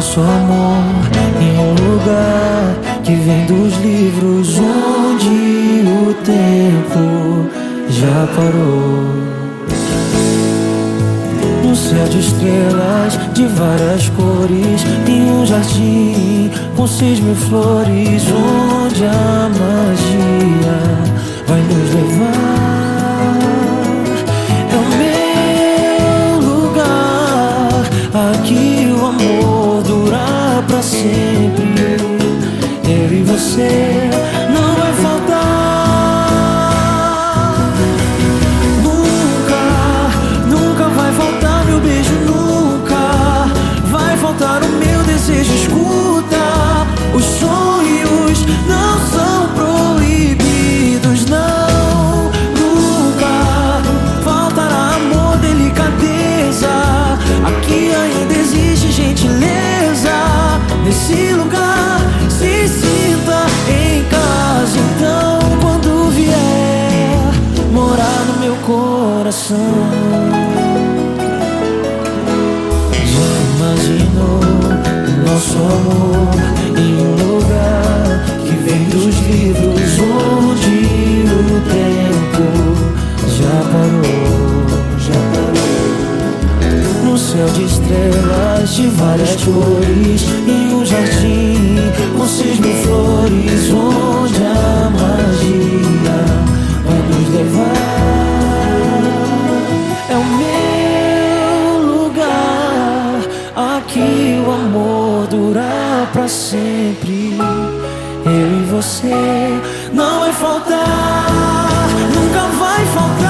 nosso amor em um lugar que vem dos livros onde o tempo já parou. Um céu de estrelas de várias cores em um jardim com seis mil flores onde a magia vai nos levar. É o meu lugar aqui o amor pra sempre. Eu e você nesse lugar. Se sinta em casa, então, quando vier morar no meu coração. Já imaginou nosso amor em um lugar que vem dos livros céu de estrelas de várias cores jardim com mil flores onde a magia vai nos levar. É o meu lugar, aqui o amor dura pra sempre. Eu e você não vai faltar, nunca vai faltar,